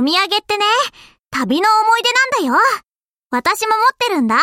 お土産ってね、旅の思い出なんだよ。私も持ってるんだ。